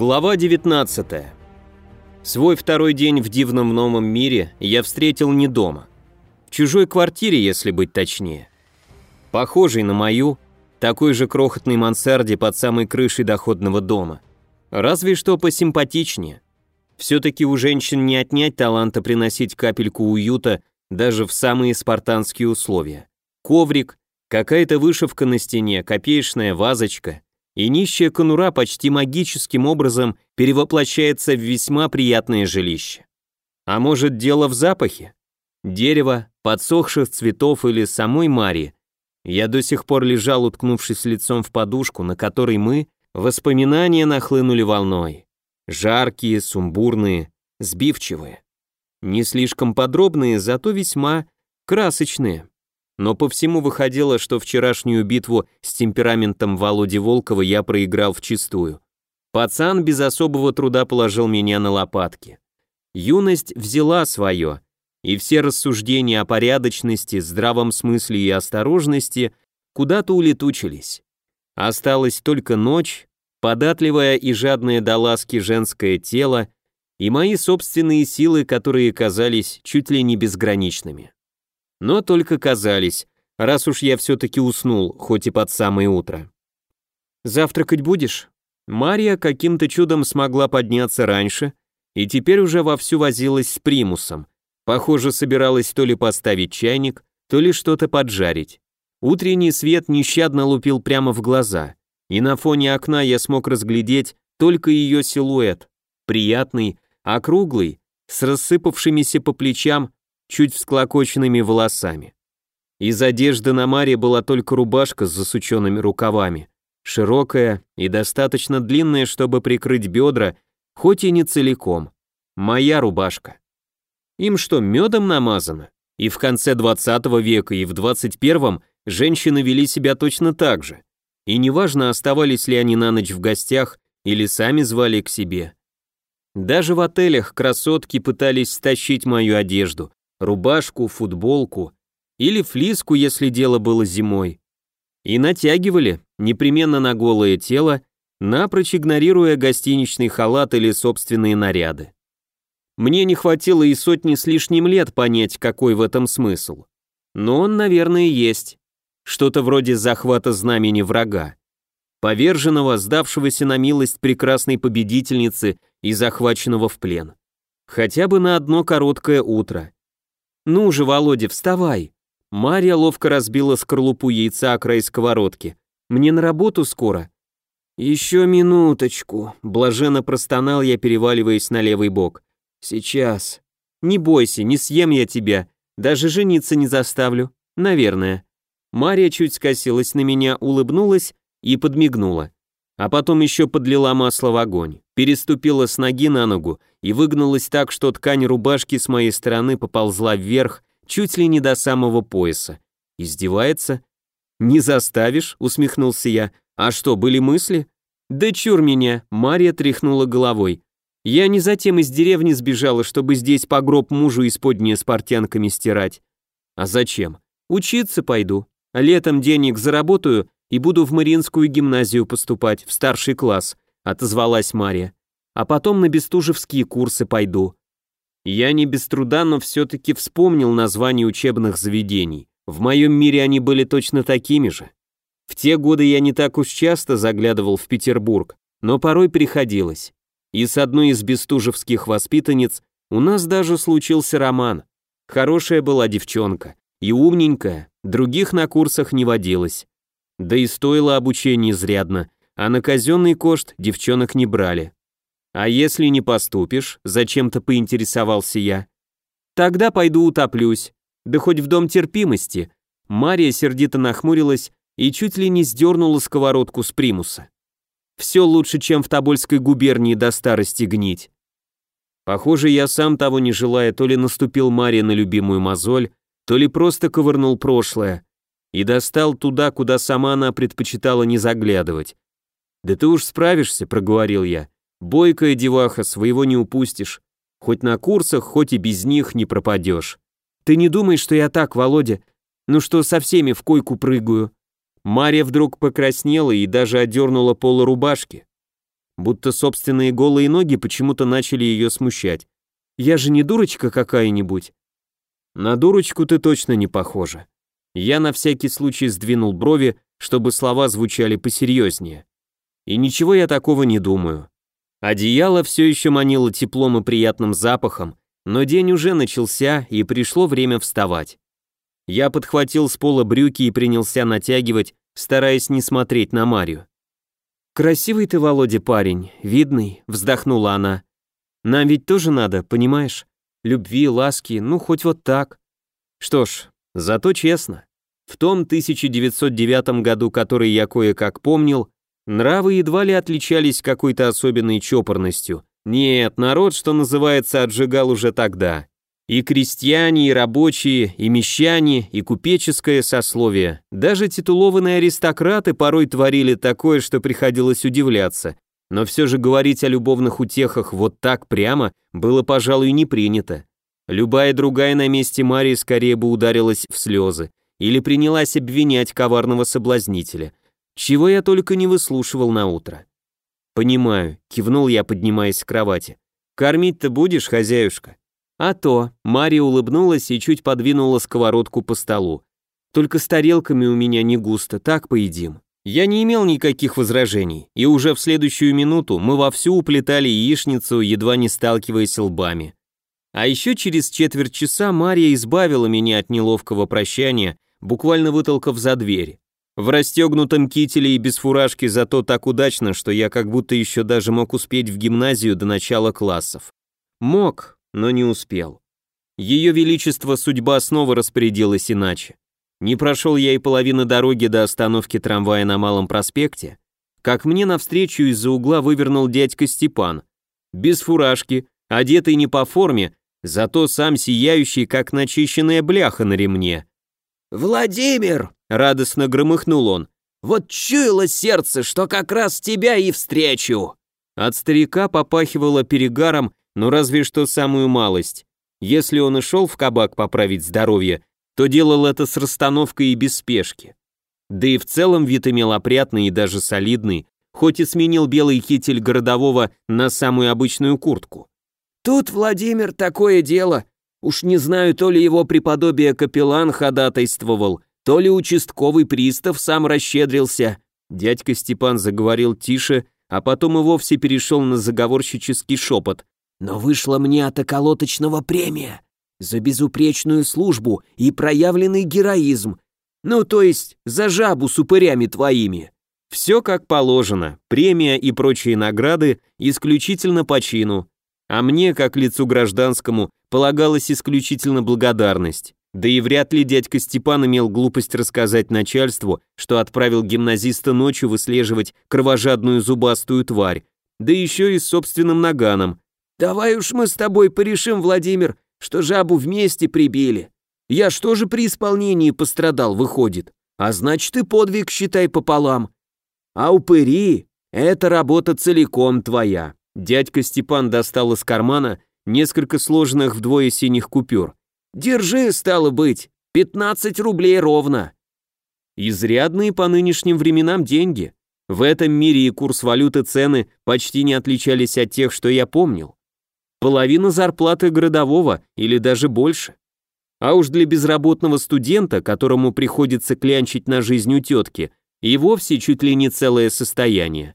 Глава 19. Свой второй день в дивном новом мире я встретил не дома. В чужой квартире, если быть точнее. Похожей на мою, такой же крохотной мансарде под самой крышей доходного дома. Разве что посимпатичнее. Все-таки у женщин не отнять таланта приносить капельку уюта даже в самые спартанские условия. Коврик, какая-то вышивка на стене, копеечная вазочка, и нищая конура почти магическим образом перевоплощается в весьма приятное жилище. А может дело в запахе? Дерево, подсохших цветов или самой Мари. Я до сих пор лежал, уткнувшись лицом в подушку, на которой мы, воспоминания нахлынули волной. Жаркие, сумбурные, сбивчивые. Не слишком подробные, зато весьма красочные но по всему выходило, что вчерашнюю битву с темпераментом Володи Волкова я проиграл вчистую. Пацан без особого труда положил меня на лопатки. Юность взяла свое, и все рассуждения о порядочности, здравом смысле и осторожности куда-то улетучились. Осталась только ночь, податливое и жадное до ласки женское тело и мои собственные силы, которые казались чуть ли не безграничными но только казались, раз уж я все-таки уснул, хоть и под самое утро. «Завтракать будешь?» Мария каким-то чудом смогла подняться раньше и теперь уже вовсю возилась с примусом. Похоже, собиралась то ли поставить чайник, то ли что-то поджарить. Утренний свет нещадно лупил прямо в глаза, и на фоне окна я смог разглядеть только ее силуэт, приятный, округлый, с рассыпавшимися по плечам чуть всклокоченными волосами. Из одежды на Маре была только рубашка с засученными рукавами, широкая и достаточно длинная, чтобы прикрыть бедра, хоть и не целиком. Моя рубашка. Им что, медом намазано? И в конце 20 века, и в 21 женщины вели себя точно так же. И неважно, оставались ли они на ночь в гостях или сами звали к себе. Даже в отелях красотки пытались стащить мою одежду, рубашку, футболку или флиску, если дело было зимой. И натягивали, непременно на голое тело, напрочь игнорируя гостиничный халат или собственные наряды. Мне не хватило и сотни с лишним лет понять, какой в этом смысл. Но он, наверное, есть. Что-то вроде захвата знамени врага. Поверженного, сдавшегося на милость прекрасной победительницы и захваченного в плен. Хотя бы на одно короткое утро. «Ну же, Володя, вставай!» Марья ловко разбила скорлупу яйца о край сковородки. «Мне на работу скоро». «Еще минуточку», — блаженно простонал я, переваливаясь на левый бок. «Сейчас». «Не бойся, не съем я тебя. Даже жениться не заставлю. Наверное». Мария чуть скосилась на меня, улыбнулась и подмигнула а потом еще подлила масло в огонь, переступила с ноги на ногу и выгнулась так, что ткань рубашки с моей стороны поползла вверх, чуть ли не до самого пояса. Издевается? «Не заставишь?» — усмехнулся я. «А что, были мысли?» «Да чур меня!» — Мария тряхнула головой. «Я не затем из деревни сбежала, чтобы здесь по гроб мужу исподнее с портянками стирать. А зачем? Учиться пойду. Летом денег заработаю и буду в Мариинскую гимназию поступать, в старший класс», — отозвалась Мария. «А потом на бестужевские курсы пойду». Я не без труда, но все-таки вспомнил название учебных заведений. В моем мире они были точно такими же. В те годы я не так уж часто заглядывал в Петербург, но порой приходилось. И с одной из бестужевских воспитанниц у нас даже случился роман. Хорошая была девчонка, и умненькая, других на курсах не водилось. Да и стоило обучение изрядно, а на казенный кошт девчонок не брали. А если не поступишь, зачем-то поинтересовался я. Тогда пойду утоплюсь, да хоть в дом терпимости. Мария сердито нахмурилась и чуть ли не сдернула сковородку с примуса. Все лучше, чем в Тобольской губернии до старости гнить. Похоже, я сам того не желая, то ли наступил Мария на любимую мозоль, то ли просто ковырнул прошлое, и достал туда, куда сама она предпочитала не заглядывать. «Да ты уж справишься», — проговорил я. «Бойкая деваха, своего не упустишь. Хоть на курсах, хоть и без них не пропадешь. Ты не думай, что я так, Володя, ну что со всеми в койку прыгаю». Марья вдруг покраснела и даже одернула полу рубашки. будто собственные голые ноги почему-то начали ее смущать. «Я же не дурочка какая-нибудь». «На дурочку ты точно не похожа». Я на всякий случай сдвинул брови, чтобы слова звучали посерьезнее. И ничего я такого не думаю. Одеяло все еще манило теплом и приятным запахом, но день уже начался, и пришло время вставать. Я подхватил с пола брюки и принялся натягивать, стараясь не смотреть на Марию. «Красивый ты, Володя, парень, видный», — вздохнула она. «Нам ведь тоже надо, понимаешь? Любви, ласки, ну хоть вот так». Что ж, зато честно. В том 1909 году, который я кое-как помнил, нравы едва ли отличались какой-то особенной чопорностью. Нет, народ, что называется, отжигал уже тогда. И крестьяне, и рабочие, и мещане, и купеческое сословие. Даже титулованные аристократы порой творили такое, что приходилось удивляться. Но все же говорить о любовных утехах вот так прямо было, пожалуй, не принято. Любая другая на месте Марии скорее бы ударилась в слезы или принялась обвинять коварного соблазнителя. Чего я только не выслушивал на утро. «Понимаю», — кивнул я, поднимаясь с кровати. «Кормить-то будешь, хозяюшка?» А то, Мария улыбнулась и чуть подвинула сковородку по столу. Только с тарелками у меня не густо, так поедим. Я не имел никаких возражений, и уже в следующую минуту мы вовсю уплетали яичницу, едва не сталкиваясь лбами. А еще через четверть часа Мария избавила меня от неловкого прощания, буквально вытолкав за дверь. В расстегнутом кителе и без фуражки, зато так удачно, что я как будто еще даже мог успеть в гимназию до начала классов. Мог, но не успел. Ее величество судьба снова распорядилась иначе. Не прошел я и половины дороги до остановки трамвая на Малом проспекте, как мне навстречу из-за угла вывернул дядька Степан. Без фуражки, одетый не по форме, зато сам сияющий, как начищенная бляха на ремне. «Владимир!» — радостно громыхнул он. «Вот чуяло сердце, что как раз тебя и встречу!» От старика попахивало перегаром ну разве что самую малость. Если он и шел в кабак поправить здоровье, то делал это с расстановкой и без спешки. Да и в целом вид имел опрятный и даже солидный, хоть и сменил белый китель городового на самую обычную куртку. «Тут, Владимир, такое дело. Уж не знаю, то ли его преподобие капеллан ходатайствовал, то ли участковый пристав сам расщедрился». Дядька Степан заговорил тише, а потом и вовсе перешел на заговорщический шепот. Но вышла мне от околоточного премия за безупречную службу и проявленный героизм. Ну, то есть, за жабу с упырями твоими. Все как положено, премия и прочие награды исключительно по чину. А мне, как лицу гражданскому, полагалась исключительно благодарность. Да и вряд ли дядька Степан имел глупость рассказать начальству, что отправил гимназиста ночью выслеживать кровожадную зубастую тварь, да еще и с собственным наганом, Давай уж мы с тобой порешим, Владимир, что жабу вместе прибили. Я что же при исполнении пострадал, выходит. А значит, и подвиг считай пополам. А упыри — это работа целиком твоя. Дядька Степан достал из кармана несколько сложенных вдвое синих купюр. Держи, стало быть, 15 рублей ровно. Изрядные по нынешним временам деньги. В этом мире и курс валюты цены почти не отличались от тех, что я помнил. Половина зарплаты городового или даже больше. А уж для безработного студента, которому приходится клянчить на жизнь у тетки, и вовсе чуть ли не целое состояние.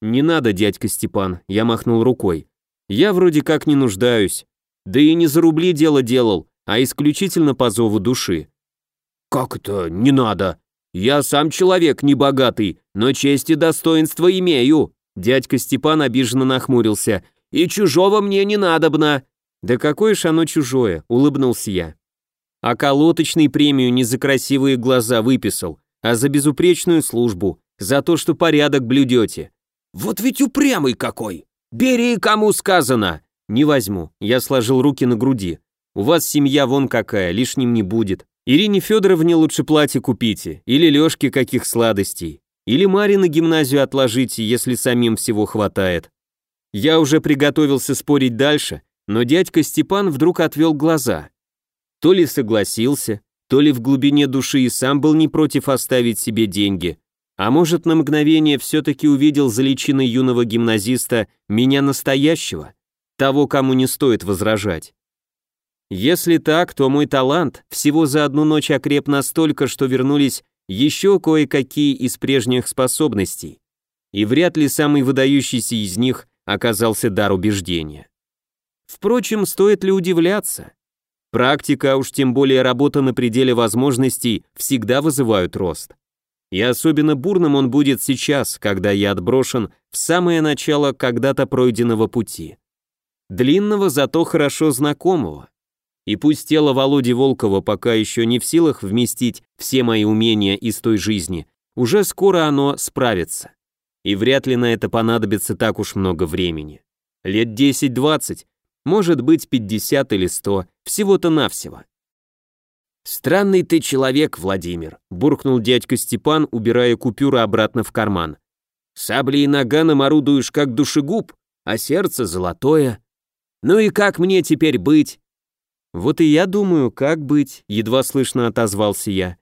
«Не надо, дядька Степан», — я махнул рукой. «Я вроде как не нуждаюсь. Да и не за рубли дело делал, а исключительно по зову души». «Как это не надо? Я сам человек небогатый, но честь и достоинство имею». Дядька Степан обиженно нахмурился и чужого мне не надобно». «Да какое ж оно чужое», — улыбнулся я. «А колоточный премию не за красивые глаза выписал, а за безупречную службу, за то, что порядок блюдете». «Вот ведь упрямый какой! Бери, кому сказано!» «Не возьму», — я сложил руки на груди. «У вас семья вон какая, лишним не будет. Ирине Федоровне лучше платье купите, или Лешке каких сладостей, или Маре на гимназию отложите, если самим всего хватает. Я уже приготовился спорить дальше, но дядька Степан вдруг отвел глаза. То ли согласился, то ли в глубине души и сам был не против оставить себе деньги. А может, на мгновение все-таки увидел за личиной юного гимназиста меня настоящего, того, кому не стоит возражать. Если так, то мой талант всего за одну ночь окреп настолько, что вернулись еще кое-какие из прежних способностей, и вряд ли самый выдающийся из них оказался дар убеждения. Впрочем, стоит ли удивляться? Практика, а уж тем более работа на пределе возможностей, всегда вызывают рост. И особенно бурным он будет сейчас, когда я отброшен в самое начало когда-то пройденного пути. Длинного, зато хорошо знакомого. И пусть тело Володи Волкова пока еще не в силах вместить все мои умения из той жизни, уже скоро оно справится. И вряд ли на это понадобится так уж много времени. Лет 10-20, может быть 50 или 100, всего-то навсего. «Странный ты человек, Владимир», — буркнул дядька Степан, убирая купюры обратно в карман. «Саблей и наганом орудуешь как душегуб, а сердце золотое. Ну и как мне теперь быть?» «Вот и я думаю, как быть», — едва слышно отозвался я.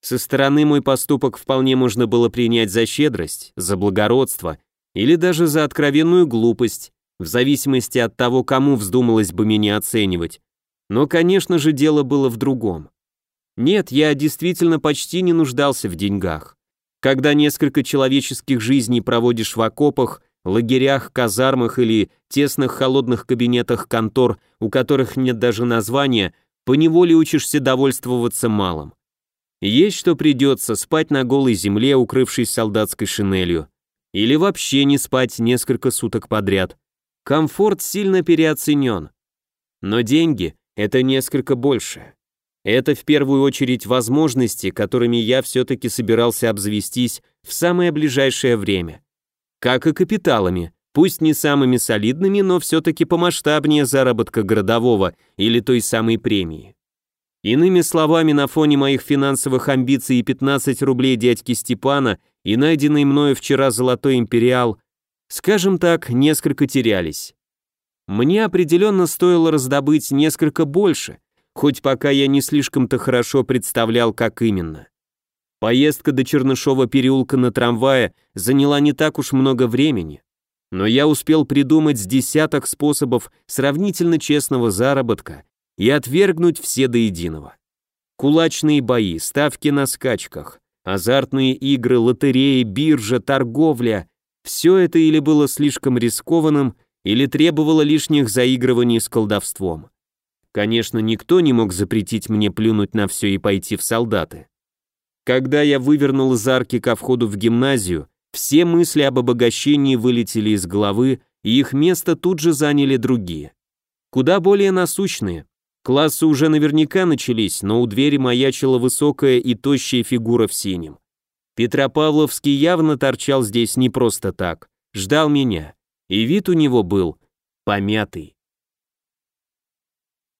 Со стороны мой поступок вполне можно было принять за щедрость, за благородство или даже за откровенную глупость, в зависимости от того, кому вздумалось бы меня оценивать. Но, конечно же, дело было в другом. Нет, я действительно почти не нуждался в деньгах. Когда несколько человеческих жизней проводишь в окопах, лагерях, казармах или тесных холодных кабинетах контор, у которых нет даже названия, поневоле учишься довольствоваться малым. Есть что придется спать на голой земле, укрывшись солдатской шинелью. Или вообще не спать несколько суток подряд. Комфорт сильно переоценен. Но деньги – это несколько больше. Это в первую очередь возможности, которыми я все-таки собирался обзавестись в самое ближайшее время. Как и капиталами, пусть не самыми солидными, но все-таки помасштабнее заработка городового или той самой премии. Иными словами, на фоне моих финансовых амбиций и 15 рублей дядьки Степана и найденный мною вчера золотой империал, скажем так, несколько терялись. Мне определенно стоило раздобыть несколько больше, хоть пока я не слишком-то хорошо представлял, как именно. Поездка до Чернышова переулка на трамвае заняла не так уж много времени, но я успел придумать с десяток способов сравнительно честного заработка и отвергнуть все до единого. Кулачные бои, ставки на скачках, азартные игры, лотереи, биржа, торговля – все это или было слишком рискованным, или требовало лишних заигрываний с колдовством. Конечно, никто не мог запретить мне плюнуть на все и пойти в солдаты. Когда я вывернул из арки ко входу в гимназию, все мысли об обогащении вылетели из головы, и их место тут же заняли другие. Куда более насущные. Классы уже наверняка начались, но у двери маячила высокая и тощая фигура в синем. Петропавловский явно торчал здесь не просто так, ждал меня, и вид у него был помятый.